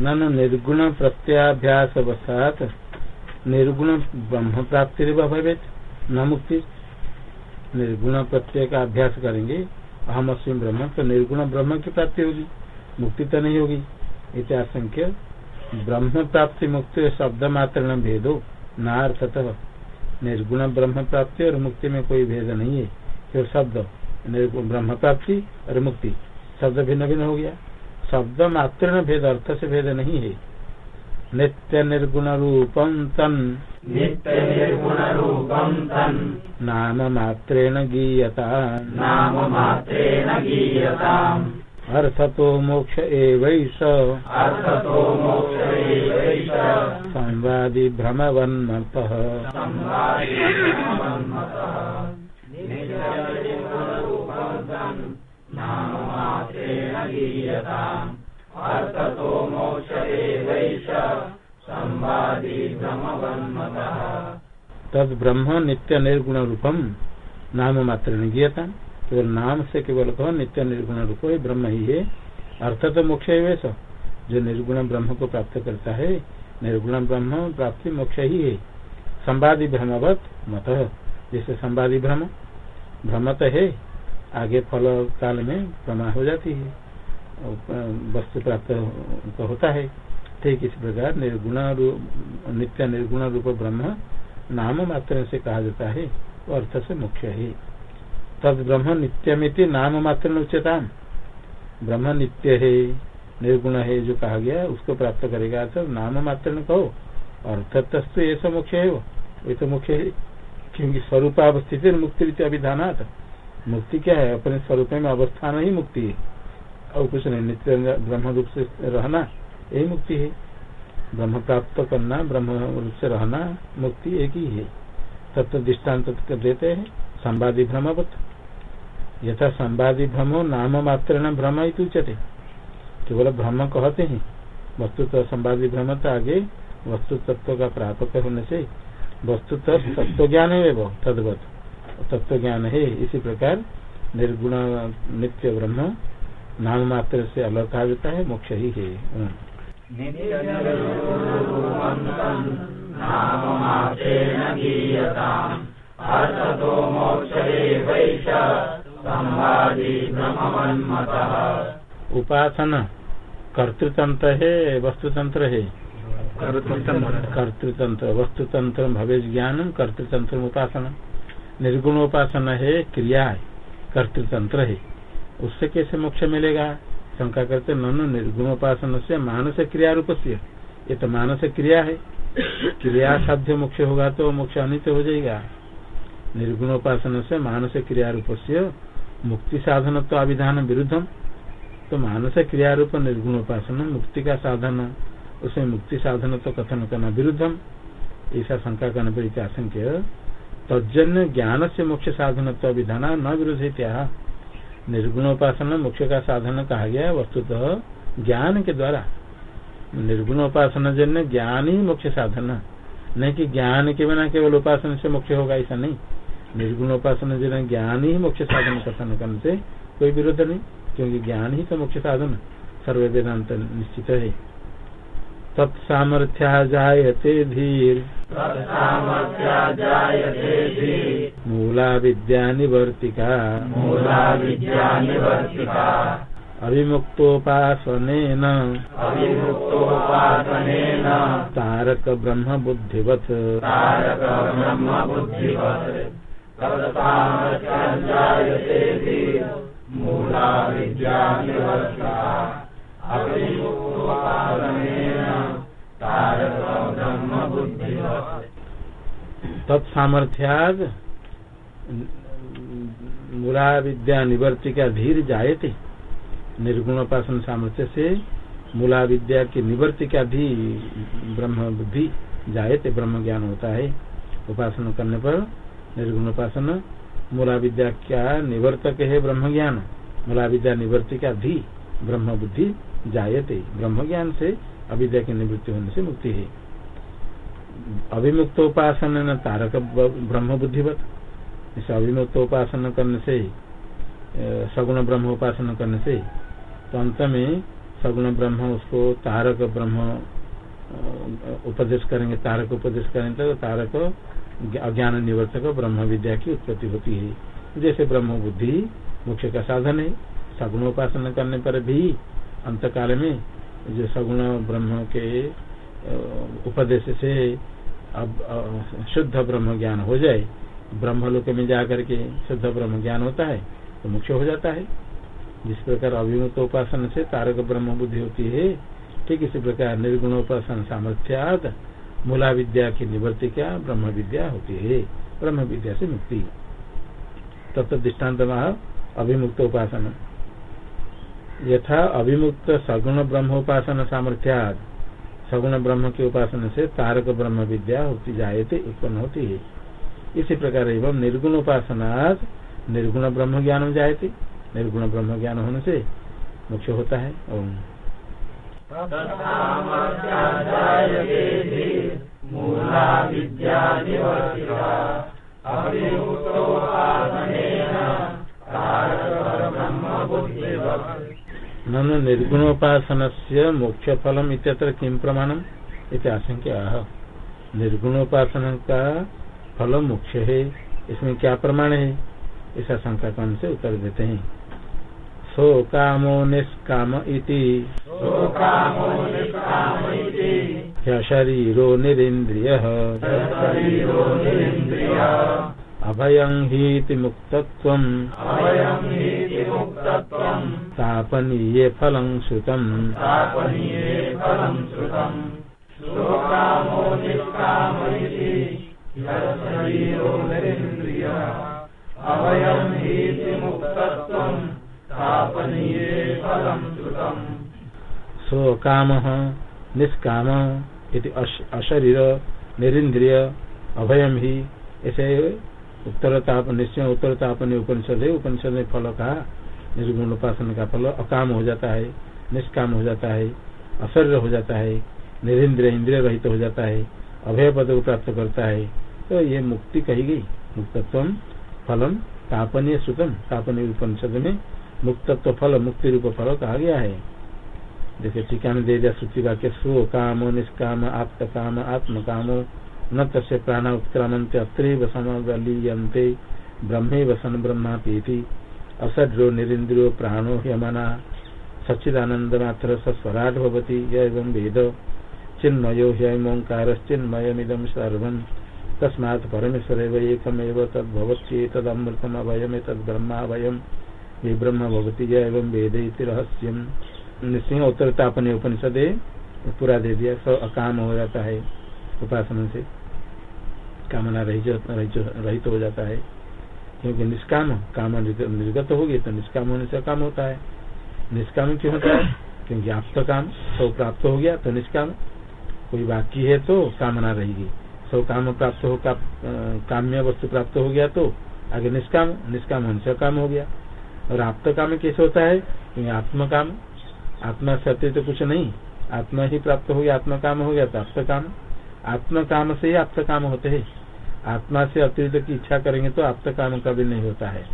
न न, निर्गुण प्रत्याभ्यास अवसात निर्गुण ब्रह्म प्राप्ति भवे न मुक्ति। निर्गुण प्रत्यय का अभ्यास करेंगे, अहम अस्म ब्रह्म तो निर्गुण ब्रह्म की प्राप्ति होगी। मुक्ति तो नहीं होगी। इतिहासंख्य ब्रह्म प्राप्ति मुक्ति शब्द मात्र न भेदो, नार्थतः। निर्गुण ब्रह्म प्राप्ति और मुक्ति में कोई भेद नहीं है। केवल शब्द। ब्रह्म प्राप्ति और मुक्ति। शब्द भिन्न भिन्न हो गया। शब्द मात्र भेद अर्थ से भेद नहीं है। नित्य निर्गुण रूपम तन। नित्य निर्गुण रूपम तन। नाम मात्रेण गीयता नाम मात्रेण गीयता अर्थतो मोक्ष एवैष। अर्थतो मोक्ष एवैष। संवादी भ्रमवन्मत। संवादि ब्रह्मवन्मतः तद ब्रह्म नित्य निर्गुण रूपम नाम मात्र गीयता केवल नाम से केवल कहो नित्य निर्गुण रूप है ब्रह्म ही है। अर्थ तो मोक्ष है वैसा जो निर्गुण ब्रह्म को प्राप्त करता है, निर्गुण ब्रह्म प्राप्ति मोक्ष ही है। संवादी भ्रमवत मत। जैसे संवादी भ्रम भ्रम तो है। आगे फल काल में प्रमा हो जाती है, वस्तु प्राप्त तो होता है। ठीक इस प्रकार निर्गुण नित्य निर्गुण रूप ब्रह्म नाम मात्र से कहा जाता है अर्थ से मुख्य है। तद ब्रह्म नित्यमिति नाम मात्र उच्चता ब्रह्म नित्य है, निर्गुण है, जो कहा गया उसको प्राप्त करेगा तो नाम मात्र कहो। अर्थ तस्तु ऐसा मुख्य है वो। ये तो मुख्य है, क्योंकि स्वरूपावस्थित मुक्ति अभिधान मुक्ति क्या है? अपने स्वरूप में अवस्थान ही मुक्ति है। और कुछ नहीं, नित्य ब्रह्म रूप से रहना यही मुक्ति है। ब्रह्म प्राप्त करना, ब्रह्म रूप से रहना मुक्ति एक ही है। तत्व दृष्टांत कर देते हैं, संवादी भ्रमवत। यथा संवादी भ्रमो नाम मात्र न भ्रम उच्यते। केवल भ्रम कहते हैं। वस्तु तो संवादी भ्रम तो आगे वस्तु तत्व का प्रापक होने से वस्तु तत्व ज्ञान है वो तदवत। तत्व ज्ञान है। इसी प्रकार निर्गुण नित्य ब्रह्म नाम मात्र से अलग कहा जाता है मोक्ष ही है। उपासना कर्तृतंत्र है वस्तुतंत्र है। कर्तृतंत्र। वस्तुतंत्र भवे ज्ञान कर्तृतंत्र उपासना निर्गुण उपासना है, क्रिया है, कर्तृतंत्र है। उससे कैसे मोक्ष मिलेगा? शंका करते ननु निर्गुण उपासना से मानस क्रिया रूप से ये तो मानस क्रिया है। क्रिया साध्य मोक्ष होगा तो मोक्ष अनित हो जाएगा। निर्गुण उपासना से मानस क्रिया रूप से मुक्ति साधन तो अभिधान विरुद्धम। तो मानस क्रिया रूप निर्गुण उपासना मुक्ति का साधन उसमें मुक्ति साधन तो कथन करना विरुद्धम। ऐसा शंका करने पर आशंक्य तजन्य ज्ञान से मोक्ष साधन तो विधान न विरोध क्या निर्गुण उपासना का साधन कहा गया वस्तुतः ज्ञान के द्वारा। निर्गुण उपासना जन्य ज्ञान ही मोक्ष साधन नहीं कि ज्ञान के बिना केवल उपासना से मोक्ष होगा, ऐसा नहीं। निर्गुण उपासना ज्ञान ही मोक्ष साधन कथन करने से कोई विरोध नहीं, क्योंकि ज्ञान ही तो मोक्ष साधन सर्व वेदांत निश्चित है। तत्सामर्थ्या जायते धीर। मूला विद्या निवर्तिका मूला विद्या निवर्तिका अविमुक्तोपासनेन अविमुक्तोपासनेन तारक ब्रह्म बुद्धिवत तारक ब्रह्म बुद्धिवत् मूला विद्या निवर्तिका तत्सामर्थ्याद मूला विद्या निवर्तिका धीर जायते। निर्गुण उपासन सामर्थ्य से मूला विद्या की निवर्तिका भी ब्रह्म बुद्धि जायते, ब्रह्म ज्ञान होता है। उपासना करने पर निर्गुण उपासना मूला विद्या क्या निवर्तक है, ब्रह्म ज्ञान? मूला विद्या निवर्तिका भी ब्रह्म बुद्धि जायते। ब्रह्म ज्ञान से अविद्या की निवृत्ति होने से मुक्ति है। अभिमुक्त उपासना न तारक ब्रह्म बुद्धिवत इसे अभिमुक्त उपासना करने से सगुण ब्रह्म उपासना करने से तो अंत में सगुण ब्रह्म उसको तारक ब्रह्म उपदेश करेंगे, तारक उपदेश करेंगे तो तारक अज्ञान निवर्तक ब्रह्म विद्या की उत्पत्ति होती है। जैसे ब्रह्म बुद्धि मुख्य का साधन है सगुण उपासना करने पर भी अंत काल में जो सगुण ब्रह्म के उपदेश से अब शुद्ध ब्रह्म ज्ञान हो जाए ब्रह्म लोक में जाकर के शुद्ध ब्रह्म ज्ञान होता है तो मुख्य हो जाता है। जिस प्रकार अभिमुक्त उपासना से तारक ब्रह्म बुद्धि होती है, ठीक इसी प्रकार निर्गुण उपासन सामर्थ्याद मूला विद्या की निवृत्ति क्या ब्रह्म विद्या होती है ब्रह्म विद्या से मुक्ति। तब तत्व दृष्टांत अभिमुक्त उपासना यथा अभिमुक्त सगुण ब्रह्म उपासना सामर्थ्याद। सगुण ब्रह्म के उपासना से तारक ब्रह्म विद्या होती जाए उत्पन्न होती है। इसी प्रकार एवं निर्गुण उपासना निर्गुण ब्रह्म ज्ञान जायते। निर्गुण ब्रह्म ज्ञान होने से मुख्य होता है। ओम। ननु निर्गुणोपासन से मोक्ष फलम इत्यत्र किम प्रमाणम इत आशंका निर्गुणोपासन का फल मोक्ष है इसमें क्या प्रमाण है? ऐसा शंका कौन से उत्तर देते हैं। सो कामो निष्काम इति। शरीरो निरिंद्रिय अभयं हीति मुक्तत्वम्। तापनीये फलं श्रुतम्। सो काम निष्काम अशरीर निरिंद्रिय अभयम ही। ऐसे उत्तर ताप निश्चय उत्तर तापने उपनिषद है उपनिषद में फल कहा निर्गुण उपासन का फल अकाम हो जाता है, निष्काम हो जाता है, अशर्य हो जाता है निरिंद्र इंद्रिय रहित तो हो जाता है, अभय पद को प्राप्त करता है। तो ये मुक्ति कही गई। मुक्तत्व फलम तापनीय श्रुतम तापनीय उपनिषद में मुक्तत्व फल, मुक्ति रूप फल कहा गया है। जैसे टीका में दे दिया श्रुति वाक्य स्व कामो निष्काम आत्म काम आत्म कामो। न तस्य प्राण उत्क्रामंते अत्र समलीयते ब्रह्मे वसन ब्रह्मा पीति। असड्रो निरिंद्रियो प्राणो ह्यमना। सच्चिदानंद मात्र स्वराट भवती एवं वेद। चिन्मयो ह्यमोंकारश्चिन्मयमिदम सर्वम्। तस्मात् परमेश्वर एकमेव तद्भवत्येतदमृतम अभयम ब्रह्मा ये ब्रह्म भवती एवं वेद रहस्यम। निश्चय उत्तरता अपने उपनिषद पूरा दे दिया सब अकाम हो जाता है। उपासना से कामना रहित हो जाता है। क्योंकि निष्काम काम निर्गत होगी तो निष्काम होने से काम होता है। निष्काम क्यों होता है? क्योंकि आप तो काम सब प्राप्त हो गया तो निष्काम। कोई बाकी है तो कामना रहेगी। सब काम प्राप्त हो का, काम्य वस्तु प्राप्त हो गया तो आगे निष्काम। निष्काम होने से काम हो गया। और आप तो काम कैसे होता है? क्योंकि आत्म काम। आत्मा सत्य तो कुछ नहीं। आत्मा ही प्राप्त हो गया आत्मा काम हो गया तो आप काम। आत्म काम से ही आप काम होते हैं। आत्मा से अतिरिक्त की इच्छा करेंगे तो आप तक काम कभी नहीं होता है।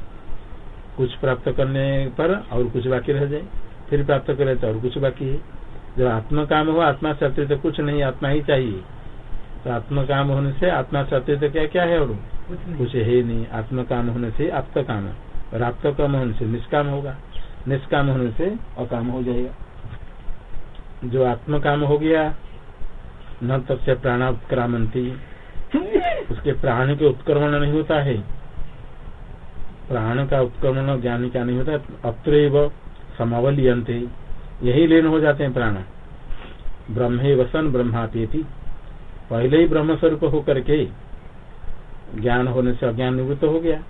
कुछ प्राप्त करने पर और कुछ बाकी रह जाए फिर प्राप्त करे तो और कुछ बाकी है। जब आत्म काम हो आत्मा से अतिरिक्त कुछ नहीं आत्मा ही चाहिए। तो आत्म काम होने से आत्मा से अतिरिक्त क्या क्या है और कुछ है ही नहीं। आत्म काम होने से आप काम और आप काम होने से निष्काम होगा। निष्काम होने से अकाम हो जाएगा। जो आत्म काम हो गया न तब से प्राणात्क्रामंती उसके प्राण के उत्क्रमण नहीं होता है। प्राण का उत्क्रमण ज्ञान का नहीं होता? अत्र समावलियंते यही लेन हो जाते हैं प्राण। ब्रह्मे वसन ब्रह्मापेति पहले ही ब्रह्म स्वरूप होकर के ज्ञान होने से अज्ञान निवृत्त हो गया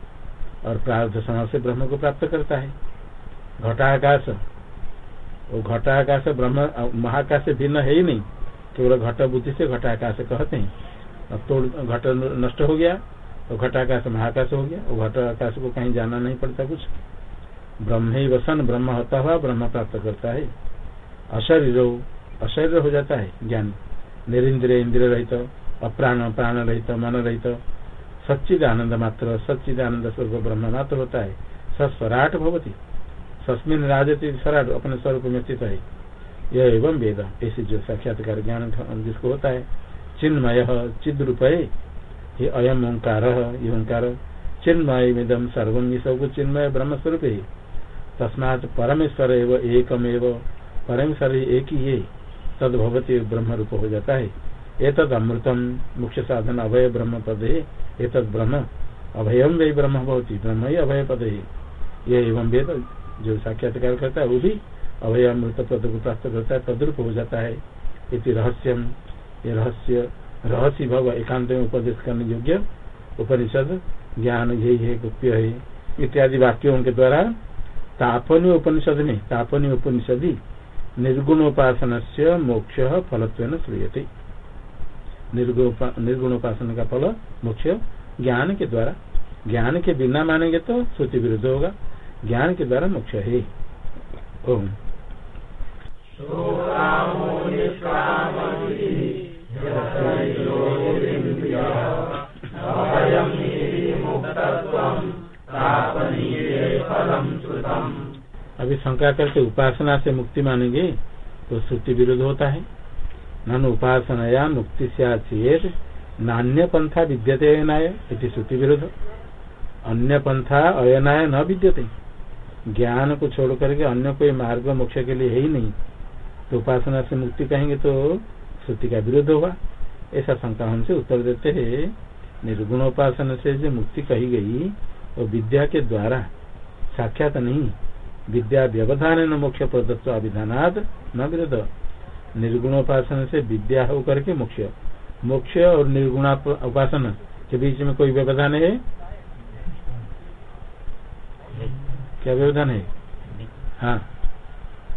और प्रार्थ समाज से ब्रह्म को प्राप्त करता है। घटाकाश। वो घटाकाश ब्रह्म, महाकाश से भिन्न है ही नहीं। केवल घट बुद्धि से घटाकाश कहते हैं। अब तो घट नष्ट हो गया तो घटाकाश महाकाश हो गया, और घट आकाश को कहीं जाना नहीं पड़ता कुछ। ब्रह्म ही वसन, ब्रह्म होता हुआ, ब्रह्म प्राप्त करता है। अशरीर अशरीर हो जाता है ज्ञान। निरिंद्र इंद्रिय रहित, अप्राण, प्राण रहित, मन रहित। सच्चिद आनंद मात्र, सच्चिद आनंद स्वरूप ब्रह्म मात्र होता है। सस्वराट भवती। सस्मिन राजती स्वराट अपने स्वरूप में स्थित है। यह एवं वेद। ऐसे जो साक्षात्कार ज्ञान जिसको होता है चिन्मय चिद रुपये ये अयम ओंकार ये ओंकार चिन्मय मिदम सर्वम ये सब कुछ चिन्मय ब्रह्म स्वरूप है तस्मात परमेश्वर एवं एकमेव, परमेश्वर एक ही है तद भवती ब्रह्म रूप हो जाता है। एतद अमृतम मुख्य साधन अभय ब्रह्म पद है एतद ब्रह्म अभयम वे ब्रह्म भवती। ब्रह्म ही अभय पद है ये एवं वेद, जो साक्षात्कार करता है, वो भी अभय अमृत पद को प्राप्त करता है, तद्रूप हो जाता है। इति रहस्यम। ये रहस्य रहस्य भव एकांत में उपदेश करने योग्य उपनिषद, ज्ञान यही है, गुप्य है, इत्यादि वाक्यों के द्वारा तापनी उपनिषद में तापनी उपनिषद निर्गुणोपासन से मोक्ष फलत्व श्रूयते। निर्गुणोपासन का फल मोक्ष, ज्ञान के द्वारा। ज्ञान के बिना मानेंगे तो श्रुति विरुद्ध होगा। ज्ञान के द्वारा मोक्ष है। ओम। अभी शंका करके उपासना से मुक्ति मानेंगे तो श्रुति विरुद्ध होता है। नन उपासनाया मुक्ति से नान्य पंथा विद्यते अयनाय श्रुति विरुद्ध। अन्य पंथा अयनाय न विद्यते। ज्ञान को छोड़ करके अन्य कोई मार्ग मोक्ष के लिए है ही नहीं। तो उपासना से मुक्ति कहेंगे तो श्रुति का विरोध होगा। ऐसा शंका हमसे उत्तर देते है निर्गुण उपासना से जो मुक्ति कही गई, वो विद्या के द्वारा साक्षात नहीं। विद्या व्यवधान न मोक्ष प्रदत्व अभिधानाद न विरोध। निर्गुणोपासना से विद्या होकर के मोक्ष। मोक्ष और निर्गुण उपासना के बीच में कोई व्यवधान है? क्या व्यवधान है? हाँ।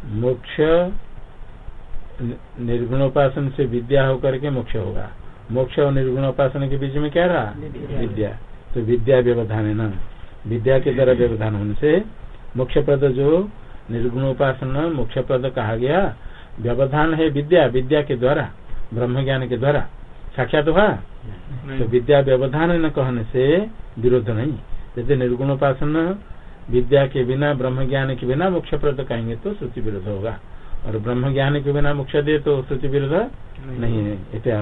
मोक्ष निर्गुणोपासन से विद्या होकर के मोक्ष होगा। मोक्ष और निर्गुणोपासन के बीच में क्या रहा? विद्या। तो विद्या व्यवधान है न? विद्या के द्वारा व्यवधान होने से मोक्ष पद जो निर्गुणोपासन मोक्ष पद कहा गया व्यवधान है विद्या विद्या के द्वारा ब्रह्म ज्ञान के द्वारा। साक्षात हुआ? तो विद्या व्यवधान न कहने से विरोध नहीं। जैसे निर्गुणोपासन विद्या के बिना ब्रह्म ज्ञान के बिना मोक्ष प्रद कहेंगे तो श्रुति विरोध होगा। और ब्रह्म ज्ञान के बिना मोक्ष दे तो श्रुति विरोध नहीं। है इत्या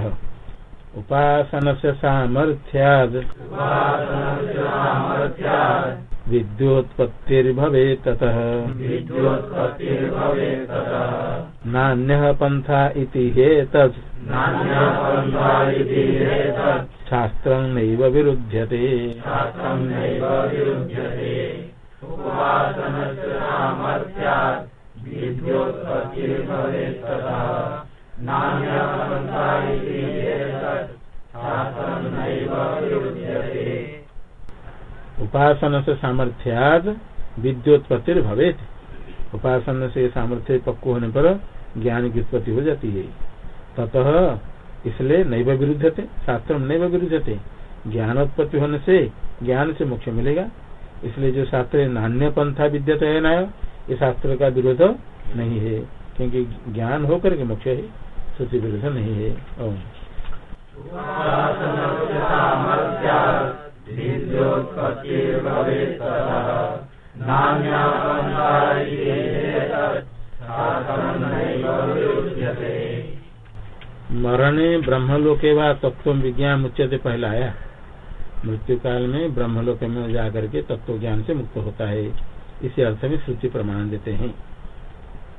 उपासन से सामर्थ्याद। विद्योत्पत्तिर्भवे ततः नान्य पंथा इति हेतत्। शास्त्र नैव विरुध्यते। उपासन से सामर्थ्याद विद्योत्पत्ति भवे उपासन से सामर्थ्य पक्व होने पर ज्ञान की उत्पत्ति हो जाती है। ततः इसलिए नैव विरुद्ध थे शास्त्र नैव विरुद्ध थे ज्ञानोत्पत्ति होने से ज्ञान से मोक्ष मिलेगा। इसलिए जो शास्त्र नान्य पंथा विद्यत है ना ये शास्त्र का विरोध नहीं है। क्योंकि ज्ञान होकर के मोक्ष है श्रुति विरोध नहीं है। ओम मरणे ब्रह्मलोक व तत्व विज्ञान मुच्यते पहला आया। मृत्यु काल में ब्रह्मलोक में जाकर के तत्व ज्ञान से मुक्त होता है। इसी अर्थ में श्रुति प्रमाण देते हैं।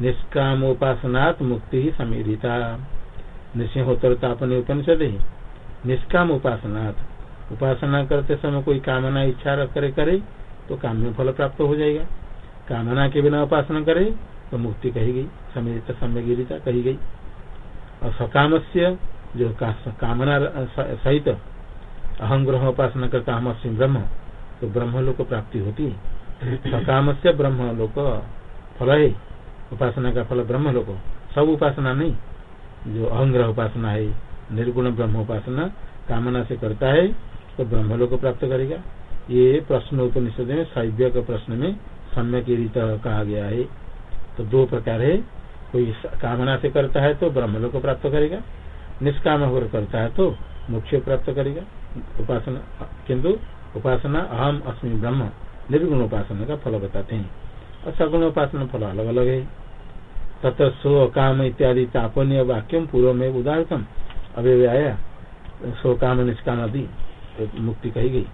निष्कामोपासनात् मुक्ति ही समीरिता नृसिंहोत्तर तापनीय उपनिषद है निष्काम उपासनात् उपासना करते समय कोई कामना इच्छा रख करे करे तो काम में फल प्राप्त हो जाएगा। कामना के बिना उपासना करे तो मुक्ति कही गई। समीरित सम्यगिरिता कही गई। और सकाम से जो का, कामना सहित अहम ग्रह उपासना करता हम अस्म ब्रह्म तो ब्रह्मलोक प्राप्ति होती। है सकाम से ब्रह्मलोक फल है उपासना का फल ब्रह्मलोक। सब उपासना नहीं, जो अहंग्रह उपासना है, निर्गुण ब्रह्म उपासना कामना से करता है तो ब्रह्मलोक प्राप्त करेगा। ये प्रश्न उपनिषद में शैव्य के प्रश्न में सम्यक रीत कहा गया है तो दो प्रकार है। कोई कामना से करता है तो ब्रह्मलोक प्राप्त करेगा, निष्काम होकर करता है तो मोक्ष प्राप्त करेगा। उपासना किंतु उपासना अहम अस्मि ब्रह्म। निर्गुण उपासना का फल बताते हैं। और सगुण उपासना फल अलग अलग है। तथा सो, काम इत्यादि तापनीय वाक्यम पूर्व में उदाहरण अव्यय आया सो, काम निष्काम आदि मुक्ति कही गई।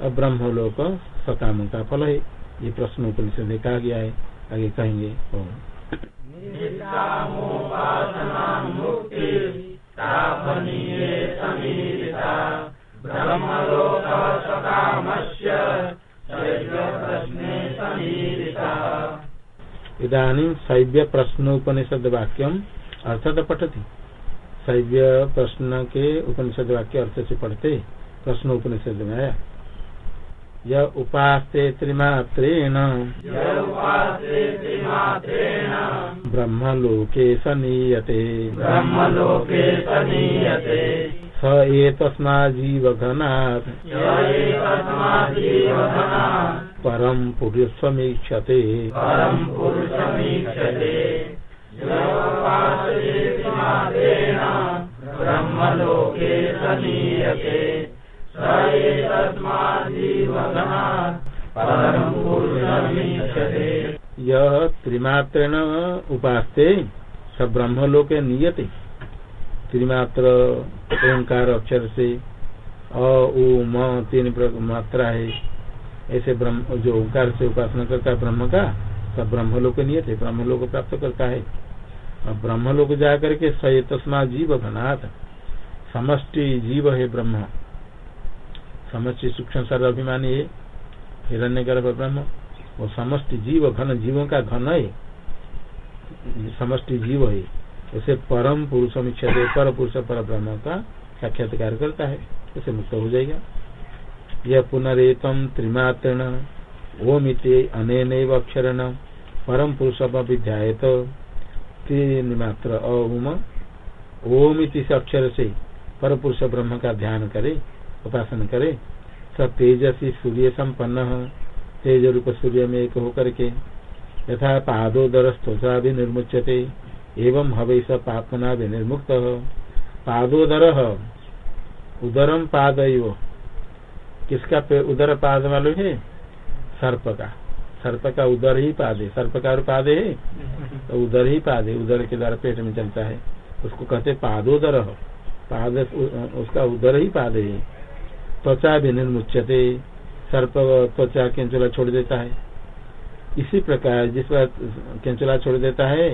अब ब्रह्मलोक सकाम का फल है। ये प्रश्न उपनिषद कहा गया है। आगे कहेंगे इधानी शैव्य प्रश्नोपनिषद वाक्यम अर्थात पठती। शैव्य प्रश्न के उपनिषद वाक्य अर्थ से पढ़ते प्रश्न उपनिषद में आया य उपास्ते त्रिमात्रेण। ब्रह्मलोके सनीयते ब्रह्मलोके सनीयते स एतस्मा जीवघनात् परम पुरुषमीक्षते यह त्रिमात्रेण उपास्ते स ब्रह्मलोक नियते। त्रिमात्र ओंकार अक्षर से अ, उ, म, तीन मात्रा है। ऐसे ब्रह्म, जो ओंकार से उपासना करता है, ब्रह्म का सब ब्रह्मलोक नियत है, ब्रह्मलोक प्राप्त करता है। अब ब्रह्मलोक जा करके सय तस्मा जीव घनाथ समष्टि जीव है ब्रह्म। समष्टि सूक्ष्म सर्व अभिमानी है। हिरण्य गर्भ ब्रह्म। वो समष्टि जीव, घन जीवों का घन है। समष्टि जीव है। उसे परम पुरुष इच्छा पर पुरुष पर ब्रह्म का साक्षात्कार करता है, उसे मुक्त हो जाएगा। यह पुनरेतम त्रिमात्रण ओम इति अनेन अक्षरण, परम पुरुष विध्यायत त्रिमात्र ओम ओम इति अक्षर से पर पुरुष ब्रह्म का ध्यान करे, उपासन करे। स तेजसी सूर्य संपन्न तेज रूप सूर्य में एक होकर के, यथा पादोदर स्तोषा भी निर्मुच्यते। एवं हवे स पापना भी निर्मुक्त पादोदर उदरम पाद किसका उदर पाद मालूम है? सर्प का। सर्प का उदर ही पाद। सर्प का पाद है? तो उदर ही पाद। उदर के द्वारा पेट में चलता है। उसको कहते पादोदर। पाद उसका उदर ही पाद है। त्वचा भी निर्मुचते सर्प त्वचा केंचुला छोड़ देता है। इसी प्रकार जिस पर केंचुला छोड़ देता है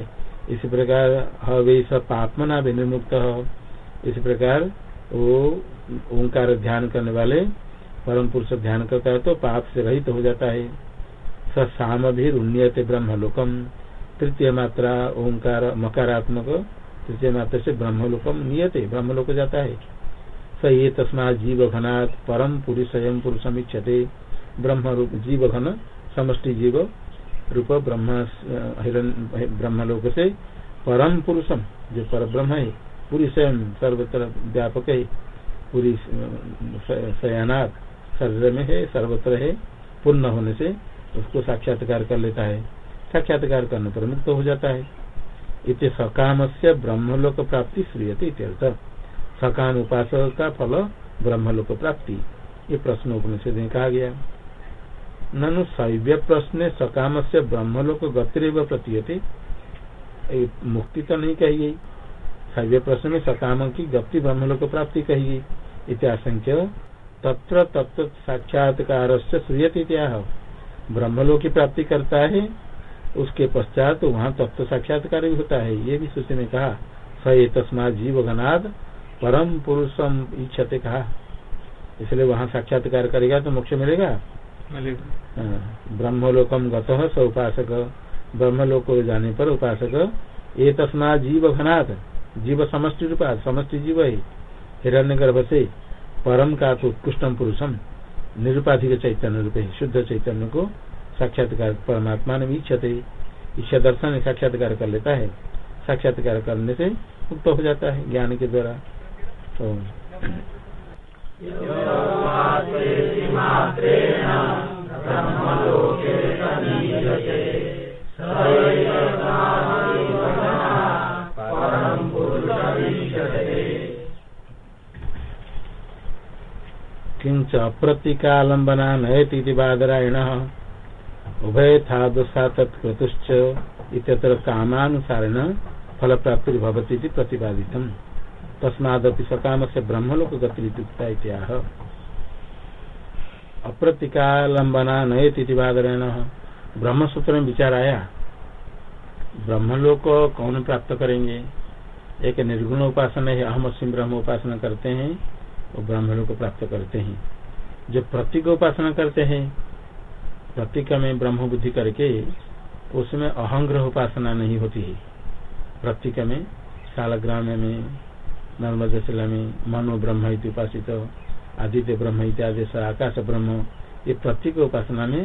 इसी प्रकार हवे सब पापमना भी निर्मुक्त इसी प्रकार वो ओंकार ध्यान करने वाले परम पुरुष ध्यान करता है तो पाप से रहित तो हो जाता है। स साम भी उन्नीयते ब्रह्मलोकम। तृतीय मात्रा ओंकार मकारात्मक। तृतीय मात्रा से ब्रह्म ब्रह्मलोकम नियते। ब्रह्मलोक जाता है। स ये तस्मा जीव घनात् परम पुरुष स्वयं इच्छते। ब्रह्म रूप जीव घन समष्टि जीव रूप ब्रह्म ब्रह्मलोक से परम पुरुषम, जो पर ब्रह्म है, पूरी स्वयं, सर्वत्र व्यापक है, पूरी शयनाथ शरीर में है, सर्वत्र है, पूर्ण होने से उसको साक्षात्कार कर लेता है। साक्षात्कार करने पर मुक्त हो जाता है। इतने सकाम से ब्रह्मलोक प्राप्ति श्रीयते सकाम उपासक का फल ब्रह्मलोक प्राप्ति। ये प्रश्न उपनिषद में कहा गया। ननु शैव्य प्रश्न सकाम से ब्रह्मलोक गतिरव प्रतीयते। मुक्ति तो नहीं कही गई। शैव्य प्रश्न में सकाम की गति ब्रह्मलोक प्राप्ति कही गई। इत्याशंक्य तत्र तत्व साक्षात्कार से श्रूयत इत्याह। ब्रह्मलोक की प्राप्ति करता है, उसके पश्चात वहाँ तत्व साक्षात्कार भी होता है। ये भी सूची ने कहा, स तस्मा जीव घनाद परम पुरुषम इच्छते कहा। इसलिए वहाँ साक्षात्कार करेगा तो मोक्ष मिलेगा। ब्रह्मलोकम गत स उपासक। ब्रह्मलोक जाने पर उपासक। ये तस्मा जीव घनाथ जीव समष्टि रूपा जीव है हिरण्य गर्भ से परम का तो उत्कृष्टम पुरुषम निरुपाधिक चैतन्य रूप शुद्ध चैतन्य को साक्षात्कार परमात्मा ने भी इच्छते इच्छा दर्शन साक्षात्कार कर लेता है। साक्षात्कार करने से मुक्त हो जाता है ज्ञान के द्वारा। तो किंच अप्रतिकालंबना नयती बादरायण उभय था दुस्सा तत्क्रतुश्च इतर कामानुसारेण फल प्राप्ति भवती प्रतिपादित तस्मादपि सकाम से ब्रह्मलोक गतिरित्युक्ता इत्याह अप्रतिकालंबना नयति बादरेण ब्रह्म सूत्र में विचार आया ब्रह्मलोक कौन प्राप्त करेंगे? एक निर्गुण उपासना है, अहम सिंह ब्रह्म उपासना करते हैं, वो ब्रह्मलोक प्राप्त करते हैं। जो प्रतीक उपासना करते हैं, प्रतीक में ब्रह्म बुद्धि करके उसमें अहंग्रह उपासना नहीं होती है। प्रतीक में शालग्राम में नर्मदा शिला में मनो ब्रह्म उपासित आदित्य ब्रह्म इत्यादि आकाश ब्रह्म ये प्रतीक उपासना में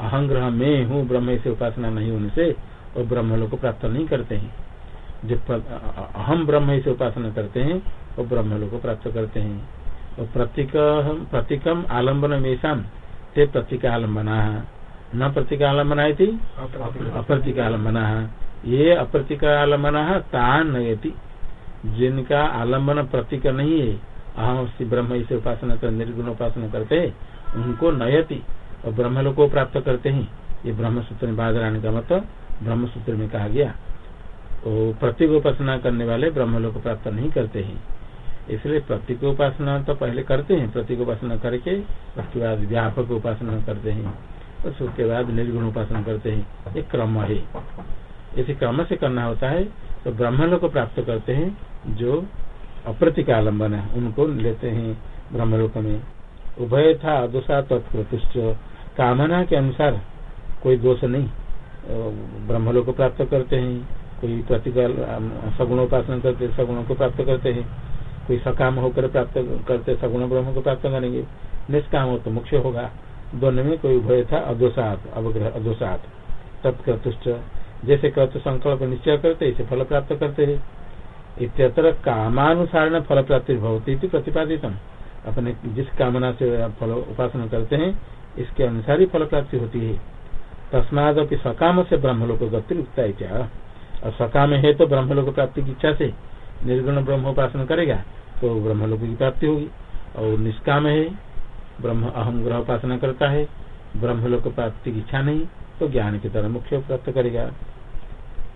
अहंग्रह में हूँ ब्रह्म से उपासना नहीं होने से वो ब्रह्म लोग को प्राप्त नहीं करते हैं। जो अहम ब्रह्म से उपासना करते हैं वो ब्रह्म लोग को प्राप्त करते हैं। और प्रतीक प्रतीकम आलंबन मेषाम ते प्रतीक आलम्बना। न प्रतीक आलम्बना थी अप्रतीक आलम्बना। ये अप्रतीक आलम्बना तान नयति। जिनका आलंबन प्रतीक नहीं है, अहम श्री ब्रह्म इसे उपासना कर, निर्गुण उपासना करते है, उनको नयति और ब्रह्म लोग को प्राप्त करते हैं। ये ब्रह्म सूत्र में का मत ब्रह्म सूत्र में कहा गया। वो प्रतीक उपासना करने वाले ब्रह्म लोग को प्राप्त नहीं करते हैं। इसलिए प्रतीक उपासना तो पहले करते हैं, प्रतीक उपासना करके उसके बाद व्यापक उपासना करते हैं। उसके बाद निर्गुण उपासना करते हैं। ये क्रम है। इसी क्रम से करना होता है तो ब्रह्म लोग को प्राप्त करते हैं, जो अप्रतिकालंबन है, उनको लेते हैं ब्रह्मलोक में। उभय था दोषा तत्प्रतिष्ठ कामना के अनुसार कोई दोष नहीं। ब्रह्मलोक को प्राप्त करते हैं, कोई प्रतिकाल सगुणोपासना करते, सगुणों को प्राप्त करते हैं। कोई सकाम होकर प्राप्त करते, सगुण ब्रह्म को प्राप्त करेंगे। निष्काम हो तो मुख्य होगा। दोनों में कोई उभय था अदोषात, अवग्रह अदोषात। तत्कृतुष्ट जैसे कर्त संकल्प निश्चय करते इसे फल प्राप्त करते है। इतर कामानुसार फल प्राप्ति भवती प्रतिपादित अपने जिस कामना से फल उपासना करते हैं, इसके अनुसार ही फल प्राप्ति होती है। तस्माद अपनी सकाम से ब्रह्मलोक गति उगता है क्या? और सकाम है तो ब्रह्मलोक प्राप्ति की इच्छा से निर्गुण ब्रह्म उपासना करेगा तो ब्रह्मलोक की प्राप्ति होगी। और निष्काम है, ब्रह्म अहम ग्रह उपासना करता है, ब्रह्मलोक प्राप्ति की इच्छा नहीं तो ज्ञान की तरह मुख्य प्राप्त करेगा।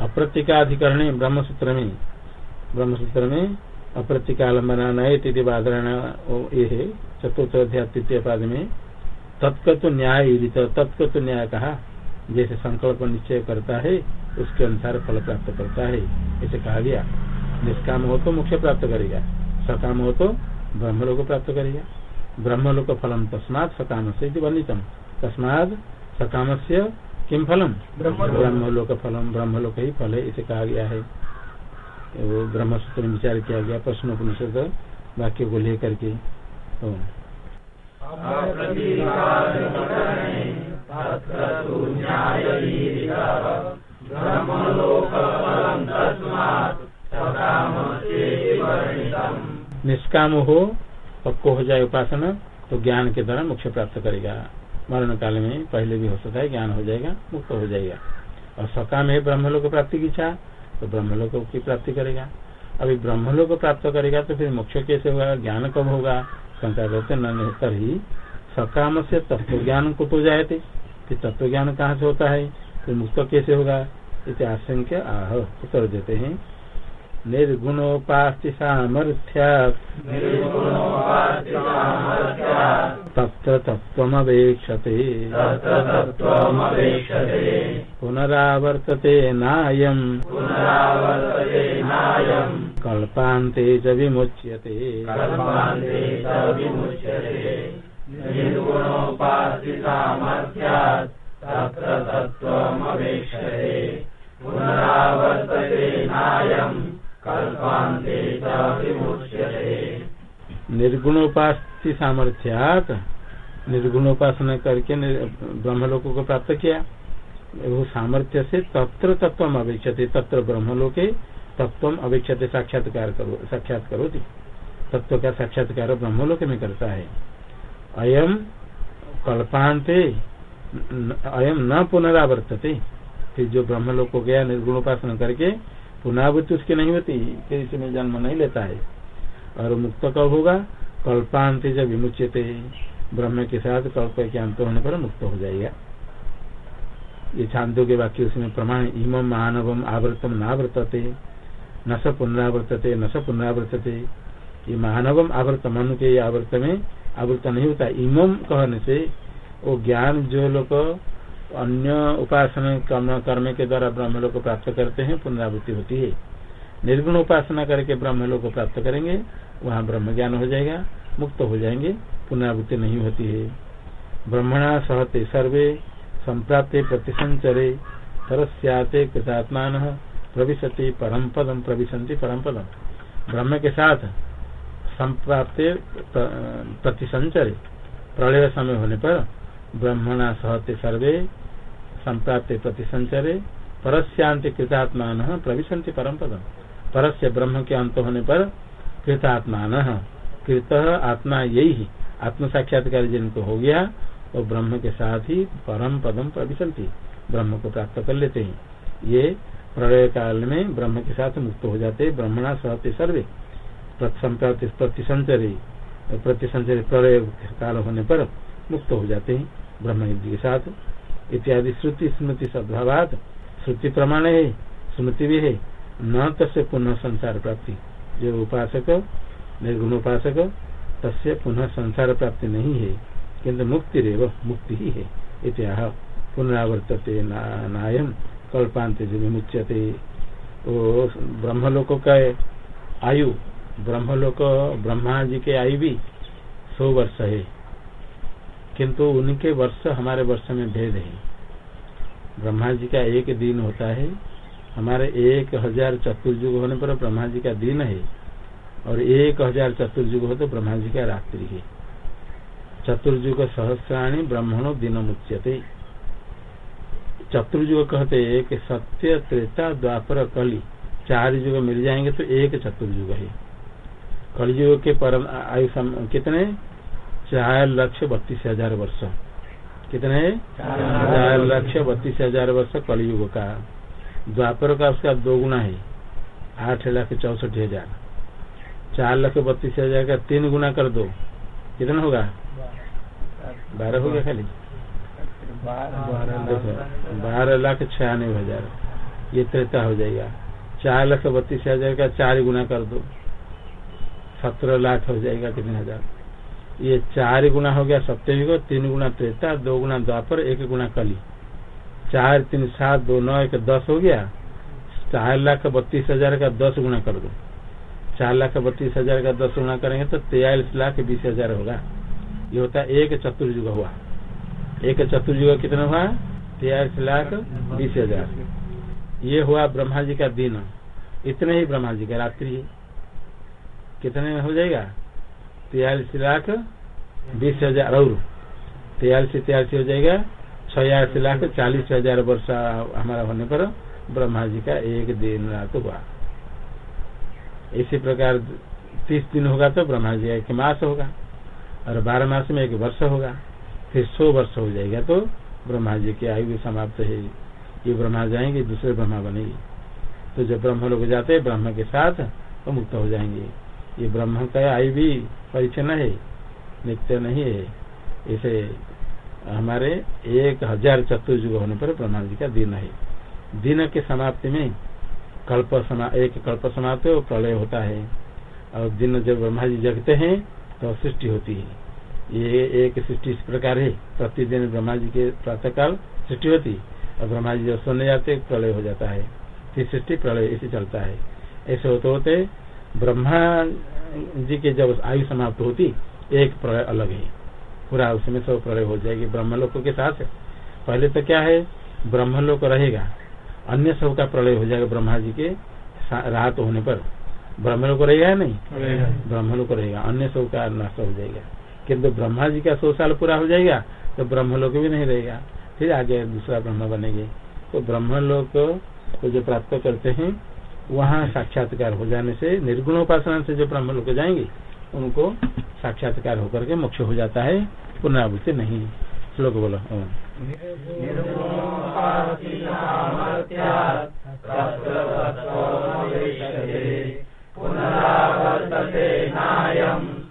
अप्रतिकाधिकरण ब्रह्म सूत्र में ब्रह्म सूत्र में अप्रतिकालंबना नए तिथि बाधरण ये चतुर्थ अध्याय तृतीय पाद में तत्कत न्याय तत्कत न्याय कहा जैसे संकल्प निश्चय करता है, उसके अनुसार फल प्राप्त करता है, ऐसे कहा गया। निष्काम हो तो मुख्य प्राप्त करेगा, सकाम हो तो ब्रह्म ब्रह्मलोक प्राप्त करेगा। ब्रह्म ब्रह्मलोक फलम तस्मात सकाम से वर्णितम। तस्माद सकाम से किम फलम? ब्रह्मलोक। फलम ब्रह्मलोक ही फल है इसे कहा गया है। वो ब्रह्म सूत्र में विचार किया गया प्रश्न उपनिषद वाक्य को लेकर के। निष्काम हो पक्को हो जाए उपासना तो ज्ञान के द्वारा मोक्ष प्राप्त करेगा। मरण काल में पहले भी हो सकता है, ज्ञान हो जाएगा, मुक्त हो जाएगा। और सकाम है ब्रह्मलोक प्राप्ति की इच्छा तो ब्रह्मलोक की प्राप्ति करेगा। अभी ब्रह्मलोक प्राप्त करेगा तो फिर मोक्ष कैसे होगा? ज्ञान कब होगा? शंका करते ही सकाम से तत्व ज्ञान को तो जाए फिर तत्व ज्ञान कहाँ से होता है? फिर मुक्त कैसे होगा? इसे आह उत्तर देते हैं। निर्गुणोपास्ति सामर्थ्यात् तत्र तत्त्वमपेक्षते पुनरावर्तते नायम्। कल्पान्ते च विमुच्यते। तत्र तत्त्वमपेक्षते पुनरावर्तते नायम्। निर्गुणोपास्ति सामर्थ्यात, निर्गुणोपासना करके निर- ब्रह्मलोक को प्राप्त किया। वो सामर्थ्य से तत्र तत्व अवेक्षते तत्र ब्रह्मलोके तत्व अवेक्षते साक्षात्कार करो साक्षात करो तत्व का साक्षात्कार ब्रह्म ब्रह्मलोक में करता है। अयम कल्पांते अयम न पुनरावर्तते। फिर जो ब्रह्मलोक को गया, निर्गुणोपासना करके पुनरावृत्ति उसकी नहीं होती, फिर इसमें जन्म नहीं लेता है। और मुक्त कब होगा? कल्पांत जब विमुचित ब्रह्म के साथ कल्प के अंत होने पर मुक्त हो जाएगा। ये छांदों के वाक्य उसमें प्रमाण, इम मानवम आवृतम नावर्तते न स पुनरावर्तते न स पुनरावर्तते। ये मानवम आवृत मनु के आवृत में आवृत नहीं होता। इमम कहने से वो ज्ञान जो लोग अन्य उपासना कर्म कर्म के द्वारा ब्रह्म लोग को प्राप्त करते हैं, पुनरावृत्ति होती है। निर्गुण उपासना करके ब्रह्म लोग को प्राप्त करेंगे, वहाँ ब्रह्म ज्ञान हो जाएगा, मुक्त हो जाएँगे, पुनरावृत्ति नहीं होती है। ब्रह्मणा सहते सर्वे, संप्राप्ते प्रतिसंचरे सरस्याते कृतात्मान, प्रविशति परम पदम प्रविशंति परम पदम ब्रह्म के साथ संप्राप्ते प्र- प्रतिसंचरे, प्रलय समय होने पर ब्रह्मणा सहते सर्वे संप्राप्ते प्रतिसंचरे परस्यांति कृतात्मान प्रविशंति परम पदम परस्य ब्रह्म के अंत होने पर कृतात्मान, कृत आत्मा यही ही आत्म साक्षात्कार जिनको हो गया, वो तो ब्रह्म के साथ ही परम पदम प्रविशंति ब्रह्म को प्राप्त कर लेते हैं। ये प्रलय काल में ब्रह्म के साथ मुक्त हो जाते, ब्रह्मणा सहते सर्वे प्रतिसंचरे प्रतिसंचरे प्रलय काल होने पर मुक्त हो जाते हैं, ब्रह्म के साथ। इत्यादि श्रुति, स्मृति सद्भावात। श्रुति प्रमाण है, स्मृति भी है। न तस्य पुनः संसार प्राप्ति। जो उपासक निर्गुण उपासक तस्य पुनः संसार प्राप्ति नहीं है। किंतु मुक्ति रेव मुक्ति ही है। इत्याह। पुनरावर्तते नायम कल्पांत जो विमुच्यते। वो ब्रह्मलोक का आयु। ब्रह्मलोक, ब्रह्मा जी के आयु भी सौ वर्ष है। किंतु उनके वर्ष हमारे वर्ष में भेद है। ब्रह्मा जी का एक दिन होता है। हमारे एक हज़ार चतुर्युग होने पर ब्रह्मा जी का दिन है और एक हज़ार चतुर्युग हो तो ब्रह्मा जी का रात्रि है। चतुर्युग सहस्राणी ब्रह्मणो दिन मुच्यते चतुर्युग कहते एक सत्य, त्रेता, द्वापर, कली। चार युग मिल जाएँगे तो एक चतुर्युग है। कलयुग के परम आयु कितने? चार लक्ष बत्तीस हज़ार वर्ष। कितने? चार लक्ष बत्तीस हज़ार वर्ष कलयुग का। द्वापर का उसका दो गुना है। आठ लाख चौसठ हज़ार। चार लाख बत्तीस हज़ार का तीन गुना कर दो। कितना होगा? बारह हो गया खाली? बारह। लाख। छियानवे हज़ार। ये त्रेता हो जाएगा। चार लाख बत्तीस हज़ार का चार गुना कर दो। सत्रह लाख हो जाएगा कितने हज़ार? ये चार गुना हो गया सप्तयुग तीन गुना त्रेता, दो गुना द्वापर, एक गुना कली। चार, तीन, सात, दो, नौ, एक, दस हो गया। चार लाख बत्तीस हज़ार का दस गुना कर दो। चार लाख बत्तीस हज़ार का दस गुना करेंगे तो तेयालीस लाख बीस हज़ार होगा। ये होता है एक चतुर्युग हुआ। एक चतुर्युग कितना हुआ? तेयालीस लाख बीस हज़ार। ये हुआ ब्रह्मा जी का दिन। इतने ही ब्रह्मा जी का रात्रि। कितने हो जाएगा? तेयालीस लाख, बीस हज़ार और तेयालीस तेयालीस हो जाएगा। छियासी लाख, चालीस हज़ार वर्ष हमारा होने पर ब्रह्मा जी का एक दिन रात हुआ। इसी प्रकार तीस दिन होगा तो ब्रह्मा जी का एक मास होगा और बारह मास में एक वर्ष होगा। फिर सौ वर्ष हो जाएगा तो ब्रह्मा जी की आयु भी समाप्त है। ये ब्रह्मा जाएँगे, दूसरे ब्रह्मा बनेगी। तो जब ब्रह्म लोग जाते हैं, ब्रह्म के साथ तो मुक्त हो जाएँगे। ये ब्रह्म का आयु भी परिचन्न है नित्य नहीं है। इसे हमारे एक हज़ार चतुर्युग होने पर ब्रह्मा जी का दिन है। दिन के समाप्ति में कल्प समा, एक कल्प समाप्त हो, प्रलय होता है। और दिन जब ब्रह्मा जी जगते हैं तो सृष्टि होती है। ये एक सृष्टि इस प्रकार है। प्रतिदिन ब्रह्मा जी के प्रातः काल सृष्टि होती, और ब्रह्मा जी जब सोने जाते, प्रलय हो जाता है। फिर सृष्टि प्रलय ऐसे चलता है। ऐसे होते होते ब्रह्मा जी के जब आयु समाप्त होती एक प्रलय अलग है। पूरा उसमें सब प्रलय हो जाएगी ब्रह्मलोक के साथ। पहले तो क्या है? ब्रह्मलोक रहेगा। अन्य सब का प्रलय हो जाएगा ब्रह्मा जी के राहत होने पर। ब्रह्मलोक रहेगा या नहीं? ब्रह्मलोक रहेगा। अन्य सब का नष्ट हो जाएगा। किंतु ब्रह्मा जी का सौ साल पूरा हो जाएगा तो ब्रह्मलोक भी नहीं रहेगा। फिर आगे दूसरा ब्रह्म बनेंगे। तो ब्रह्मलोक को जो प्राप्त करते हैं वहाँ साक्षात्कार हो जाने से निर्गुण उपासना से जो ब्रह्म लोग जाएँगे, उनको साक्षात्कार होकर के मोक्ष हो जाता है, पुनरावृत्ति नहीं। श्लोक बोलो पुनरावर्तते नायम्